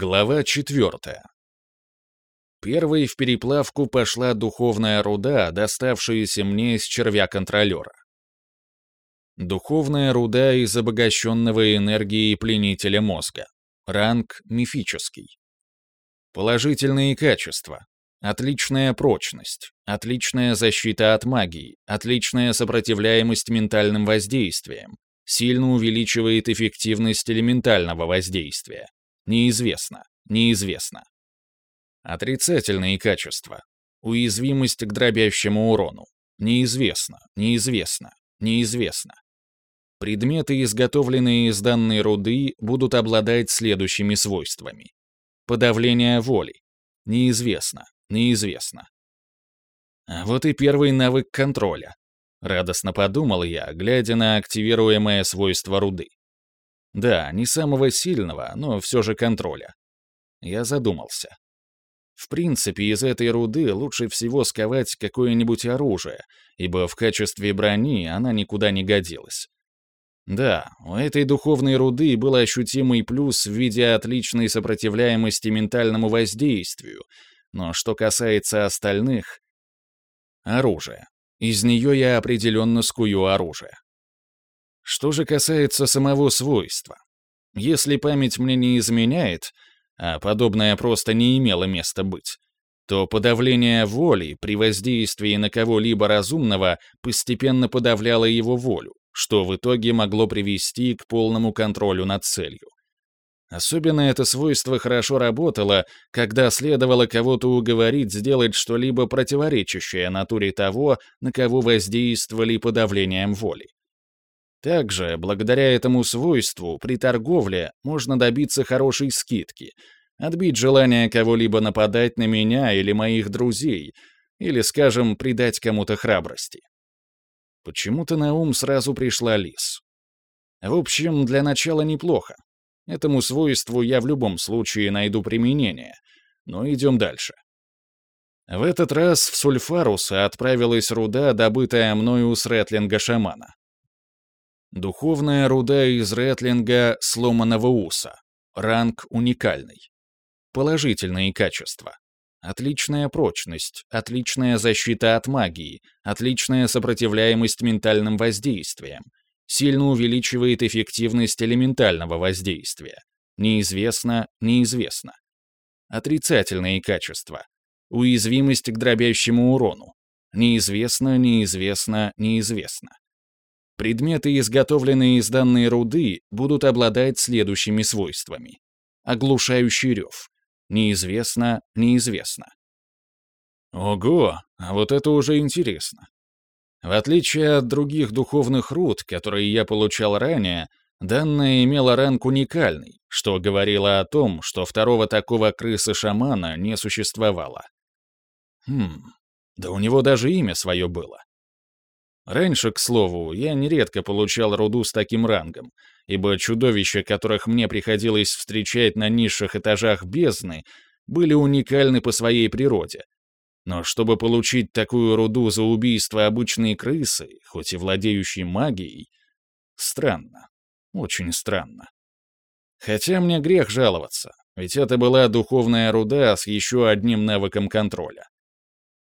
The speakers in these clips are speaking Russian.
Глава четвертая. Первой в переплавку пошла духовная руда, доставшаяся мне из червя-контролера. Духовная руда из обогащенного энергией пленителя мозга. Ранг мифический. Положительные качества. Отличная прочность, отличная защита от магии, отличная сопротивляемость ментальным воздействиям, сильно увеличивает эффективность элементального воздействия, Неизвестно. Неизвестно. Отрицательные качества. Уязвимость к дробящему урону. Неизвестно. Неизвестно. Неизвестно. Предметы, изготовленные из данной руды, будут обладать следующими свойствами. Подавление воли. Неизвестно. Неизвестно. А вот и первый навык контроля. Радостно подумал я, глядя на активируемое свойство руды. Да, не самого сильного, но все же контроля. Я задумался. В принципе, из этой руды лучше всего сковать какое-нибудь оружие, ибо в качестве брони она никуда не годилась. Да, у этой духовной руды был ощутимый плюс в виде отличной сопротивляемости ментальному воздействию, но что касается остальных... Оружие. Из нее я определенно скую оружие. Что же касается самого свойства. Если память мне не изменяет, а подобное просто не имело места быть, то подавление воли при воздействии на кого-либо разумного постепенно подавляло его волю, что в итоге могло привести к полному контролю над целью. Особенно это свойство хорошо работало, когда следовало кого-то уговорить сделать что-либо противоречащее натуре того, на кого воздействовали подавлением воли. Также, благодаря этому свойству, при торговле можно добиться хорошей скидки, отбить желание кого-либо нападать на меня или моих друзей, или, скажем, придать кому-то храбрости. Почему-то на ум сразу пришла лис. В общем, для начала неплохо. Этому свойству я в любом случае найду применение, но идем дальше. В этот раз в Сульфаруса отправилась руда, добытая мною с Ретлинга-шамана. Духовная руда из Ретлинга сломанного уса. Ранг уникальный. Положительные качества. Отличная прочность, отличная защита от магии, отличная сопротивляемость ментальным воздействиям. Сильно увеличивает эффективность элементального воздействия. Неизвестно, неизвестно. Отрицательные качества. Уязвимость к дробящему урону. Неизвестно, неизвестно, неизвестно. Предметы, изготовленные из данной руды, будут обладать следующими свойствами. Оглушающий рев. Неизвестно, неизвестно. Ого, а вот это уже интересно. В отличие от других духовных руд, которые я получал ранее, данная имела ранг уникальный, что говорило о том, что второго такого крысы-шамана не существовало. Хм, да у него даже имя свое было. Раньше, к слову, я нередко получал руду с таким рангом, ибо чудовища, которых мне приходилось встречать на низших этажах бездны, были уникальны по своей природе. Но чтобы получить такую руду за убийство обычной крысы, хоть и владеющей магией, странно, очень странно. Хотя мне грех жаловаться, ведь это была духовная руда с еще одним навыком контроля.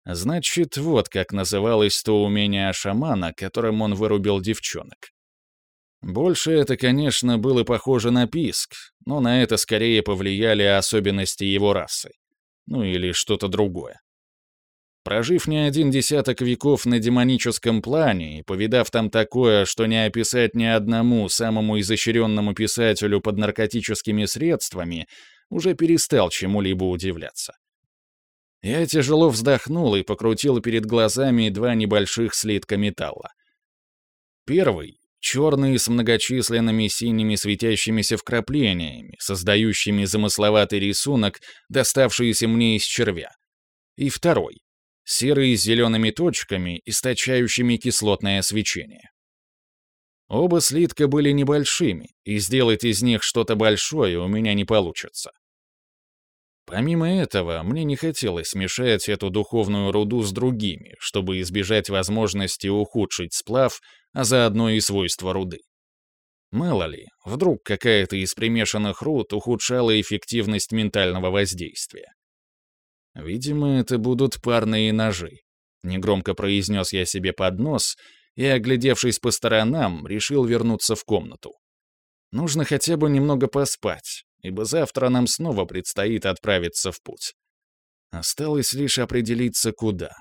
Значит, вот как называлось то умение шамана, которым он вырубил девчонок. Больше это, конечно, было похоже на писк, но на это скорее повлияли особенности его расы. Ну или что-то другое. Прожив не один десяток веков на демоническом плане и повидав там такое, что не описать ни одному самому изощренному писателю под наркотическими средствами, уже перестал чему-либо удивляться. Я тяжело вздохнул и покрутил перед глазами два небольших слитка металла. Первый — черный с многочисленными синими светящимися вкраплениями, создающими замысловатый рисунок, доставшийся мне из червя. И второй — серый с зелеными точками, источающими кислотное свечение. Оба слитка были небольшими, и сделать из них что-то большое у меня не получится. Помимо этого, мне не хотелось смешать эту духовную руду с другими, чтобы избежать возможности ухудшить сплав, а заодно и свойства руды. Мало ли, вдруг какая-то из примешанных руд ухудшала эффективность ментального воздействия. Видимо, это будут парные ножи. Негромко произнес я себе под нос и, оглядевшись по сторонам, решил вернуться в комнату. Нужно хотя бы немного поспать, ибо завтра нам снова предстоит отправиться в путь. Осталось лишь определиться, куда.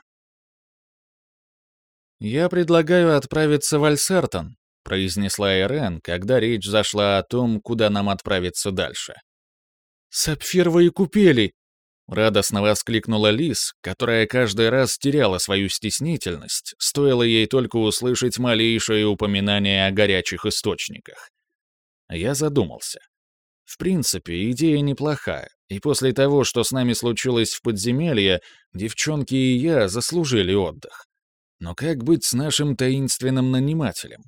«Я предлагаю отправиться в Альсертон», — произнесла Эрен, когда речь зашла о том, куда нам отправиться дальше. «Сапфировые купели!» — радостно воскликнула Лис, которая каждый раз теряла свою стеснительность, стоило ей только услышать малейшее упоминание о горячих источниках. Я задумался. В принципе, идея неплохая, и после того, что с нами случилось в подземелье, девчонки и я заслужили отдых. Но как быть с нашим таинственным нанимателем?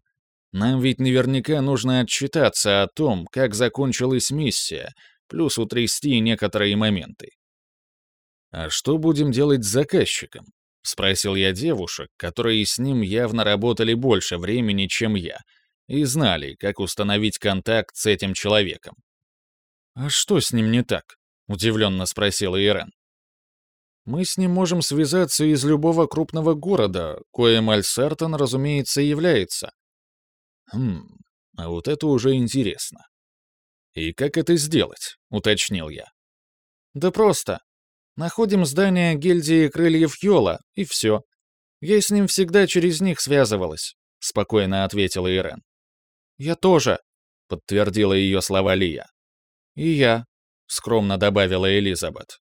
Нам ведь наверняка нужно отчитаться о том, как закончилась миссия, плюс утрясти некоторые моменты. «А что будем делать с заказчиком?» — спросил я девушек, которые с ним явно работали больше времени, чем я, и знали, как установить контакт с этим человеком. «А что с ним не так?» — удивленно спросила Ирен. «Мы с ним можем связаться из любого крупного города, коим Альсертон, разумеется, является». «Хм, а вот это уже интересно». «И как это сделать?» — уточнил я. «Да просто. Находим здание гильдии крыльев Йола, и все. Я с ним всегда через них связывалась», — спокойно ответила Ирен. «Я тоже», — подтвердила ее слова Лия. «И я», — скромно добавила Элизабет.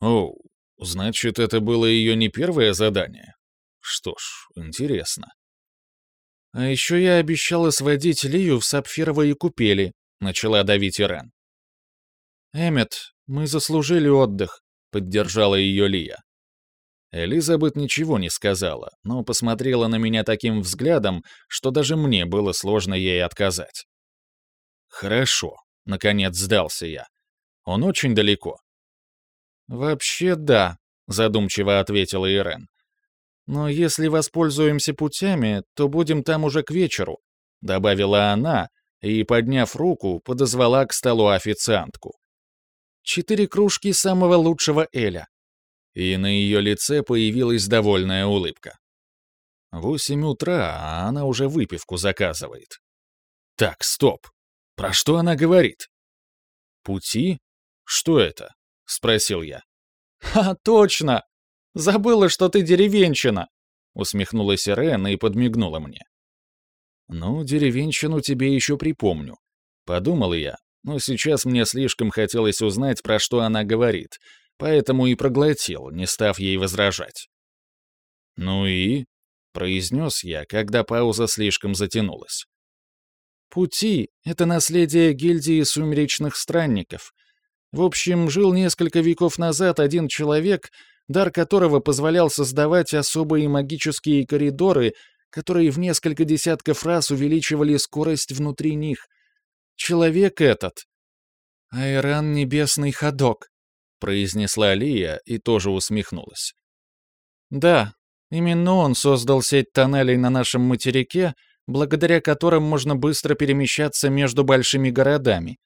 «Оу, значит, это было ее не первое задание? Что ж, интересно». «А еще я обещала сводить Лию в сапфировые купели», — начала давить Ирен. «Эммет, мы заслужили отдых. Поддержала ее Лия. Элизабет ничего не сказала, но посмотрела на меня таким взглядом, что даже мне было сложно ей отказать. «Хорошо», — наконец сдался я. «Он очень далеко». «Вообще да», — задумчиво ответила Ирен. «Но если воспользуемся путями, то будем там уже к вечеру», — добавила она и, подняв руку, подозвала к столу официантку четыре кружки самого лучшего Эля. И на ее лице появилась довольная улыбка. Восемь утра, а она уже выпивку заказывает. Так, стоп. Про что она говорит? Пути? Что это? Спросил я. «Ха, точно! Забыла, что ты деревенщина!» Усмехнулась Ирена и подмигнула мне. «Ну, деревенщину тебе еще припомню», — подумал я, но сейчас мне слишком хотелось узнать, про что она говорит, поэтому и проглотил, не став ей возражать. «Ну и?» — произнес я, когда пауза слишком затянулась. «Пути — это наследие гильдии сумеречных странников. В общем, жил несколько веков назад один человек, дар которого позволял создавать особые магические коридоры, которые в несколько десятков раз увеличивали скорость внутри них — человек этот?» «Айран — небесный ходок», — произнесла Лия и тоже усмехнулась. «Да, именно он создал сеть тоннелей на нашем материке, благодаря которым можно быстро перемещаться между большими городами»,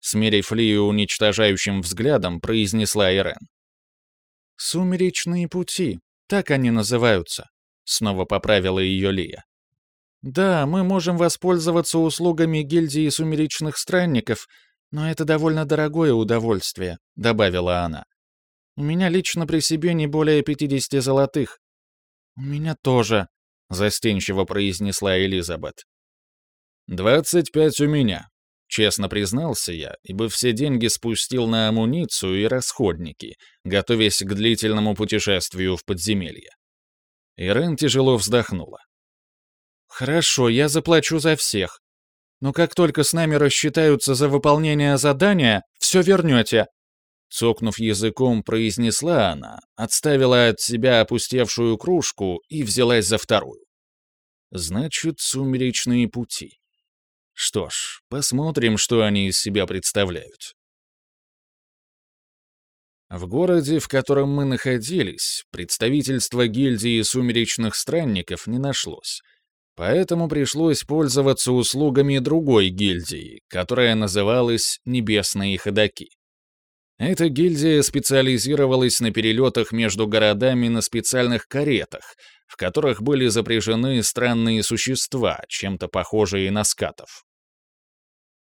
смерив Лию уничтожающим взглядом, произнесла Ирен. «Сумеречные пути, так они называются», — снова поправила ее Лия. Да, мы можем воспользоваться услугами гильдии сумеречных странников, но это довольно дорогое удовольствие», — добавила она. «У меня лично при себе не более 50 золотых». «У меня тоже», — застенчиво произнесла Элизабет. «Двадцать пять у меня», — честно признался я, ибо все деньги спустил на амуницию и расходники, готовясь к длительному путешествию в подземелье. Ирен тяжело вздохнула. «Хорошо, я заплачу за всех. Но как только с нами рассчитаются за выполнение задания, все вернете». Цокнув языком, произнесла она, отставила от себя опустевшую кружку и взялась за вторую. «Значит, сумеречные пути». Что ж, посмотрим, что они из себя представляют. В городе, в котором мы находились, представительства гильдии сумеречных странников не нашлось, Поэтому пришлось пользоваться услугами другой гильдии, которая называлась «Небесные ходаки». Эта гильдия специализировалась на перелетах между городами на специальных каретах, в которых были запряжены странные существа, чем-то похожие на скатов.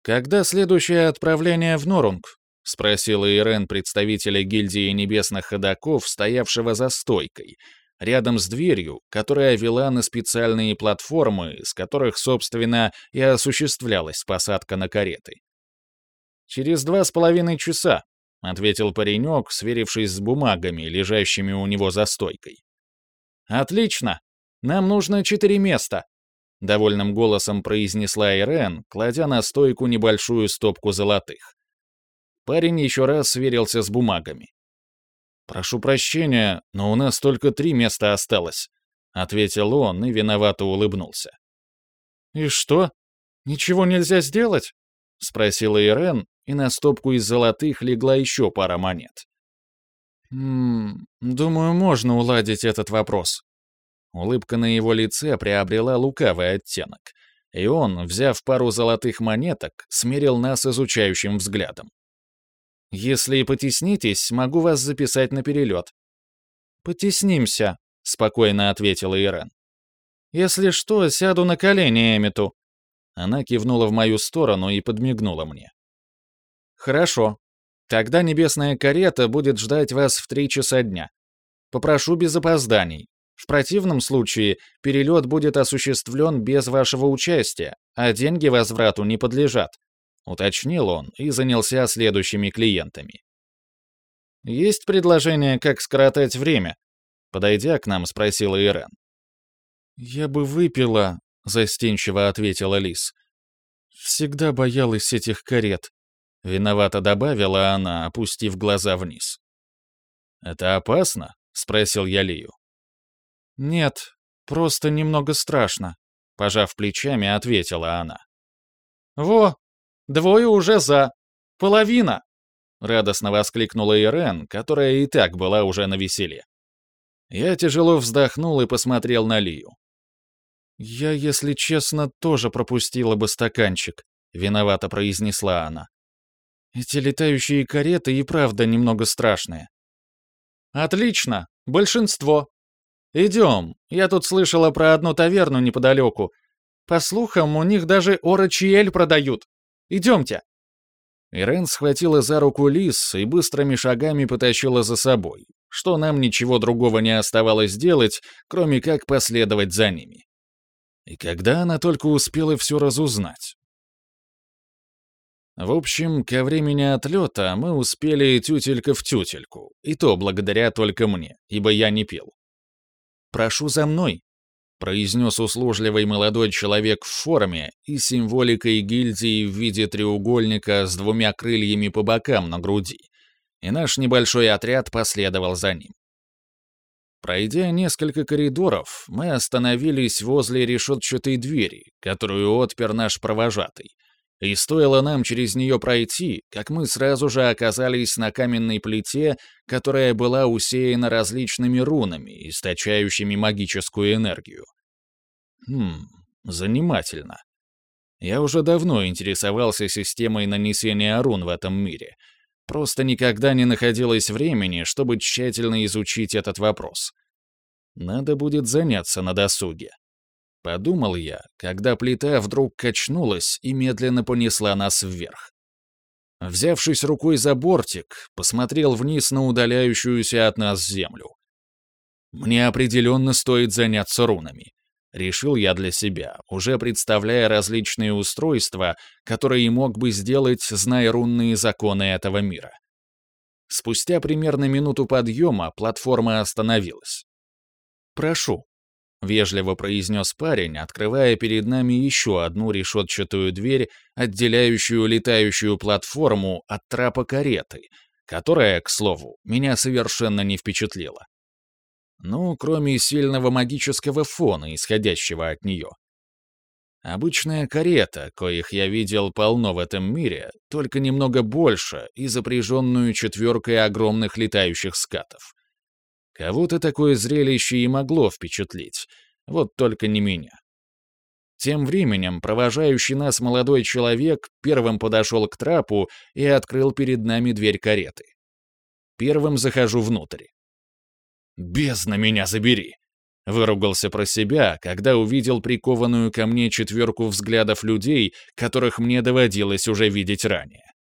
«Когда следующее отправление в Норунг?» — спросила Ирен представителя гильдии небесных ходаков, стоявшего за стойкой, рядом с дверью, которая вела на специальные платформы, с которых, собственно, и осуществлялась посадка на кареты. «Через два с половиной часа», — ответил паренек, сверившись с бумагами, лежащими у него за стойкой. «Отлично! Нам нужно четыре места!» — довольным голосом произнесла Ирен, кладя на стойку небольшую стопку золотых. Парень еще раз сверился с бумагами. «Прошу прощения, но у нас только три места осталось», — ответил он и виновато улыбнулся. «И что? Ничего нельзя сделать?» — спросила Ирен, и на стопку из золотых легла еще пара монет. «Ммм, думаю, можно уладить этот вопрос». Улыбка на его лице приобрела лукавый оттенок, и он, взяв пару золотых монеток, смерил нас изучающим взглядом. Если и потеснитесь, могу вас записать на перелет». «Потеснимся», — спокойно ответила Ирен. «Если что, сяду на колени Эмиту». Она кивнула в мою сторону и подмигнула мне. «Хорошо. Тогда небесная карета будет ждать вас в три часа дня. Попрошу без опозданий. В противном случае перелет будет осуществлен без вашего участия, а деньги возврату не подлежат. — уточнил он и занялся следующими клиентами. «Есть предложение, как скоротать время?» Подойдя к нам, спросила Ирен. «Я бы выпила», — застенчиво ответила Лис. «Всегда боялась этих карет», — виновато добавила она, опустив глаза вниз. «Это опасно?» — спросил я Лию. «Нет, просто немного страшно», — пожав плечами, ответила она. «Во, Двое уже за. Половина!» Радостно воскликнула Ирен, которая и так была уже на веселе. Я тяжело вздохнул и посмотрел на Лию. «Я, если честно, тоже пропустила бы стаканчик», — виновато произнесла она. «Эти летающие кареты и правда немного страшные». «Отлично! Большинство! Идем, я тут слышала про одну таверну неподалеку. По слухам, у них даже орочиэль продают. Идемте!» Ирен схватила за руку Лис и быстрыми шагами потащила за собой, что нам ничего другого не оставалось делать, кроме как последовать за ними. И когда она только успела все разузнать? В общем, ко времени отлета мы успели тютелька в тютельку, и то благодаря только мне, ибо я не пил. «Прошу за мной», произнес услужливый молодой человек в форме и символикой гильдии в виде треугольника с двумя крыльями по бокам на груди, и наш небольшой отряд последовал за ним. Пройдя несколько коридоров, мы остановились возле решетчатой двери, которую отпер наш провожатый, и стоило нам через нее пройти, как мы сразу же оказались на каменной плите, которая была усеяна различными рунами, источающими магическую энергию. Хм, занимательно. Я уже давно интересовался системой нанесения рун в этом мире. Просто никогда не находилось времени, чтобы тщательно изучить этот вопрос. Надо будет заняться на досуге. Подумал я, когда плита вдруг качнулась и медленно понесла нас вверх. Взявшись рукой за бортик, посмотрел вниз на удаляющуюся от нас землю. Мне определенно стоит заняться рунами. Решил я для себя, уже представляя различные устройства, которые мог бы сделать, зная рунные законы этого мира. Спустя примерно минуту подъема платформа остановилась. «Прошу», — вежливо произнес парень, открывая перед нами еще одну решетчатую дверь, отделяющую летающую платформу от трапа кареты, которая, к слову, меня совершенно не впечатлила. Ну, кроме сильного магического фона, исходящего от нее. Обычная карета, коих я видел полно в этом мире, только немного больше и запряженную четверкой огромных летающих скатов. Кого-то такое зрелище и могло впечатлить, вот только не меня. Тем временем провожающий нас молодой человек первым подошел к трапу и открыл перед нами дверь кареты. Первым захожу внутрь. «Бездна меня забери!» Выругался про себя, когда увидел прикованную ко мне четверку взглядов людей, которых мне доводилось уже видеть ранее.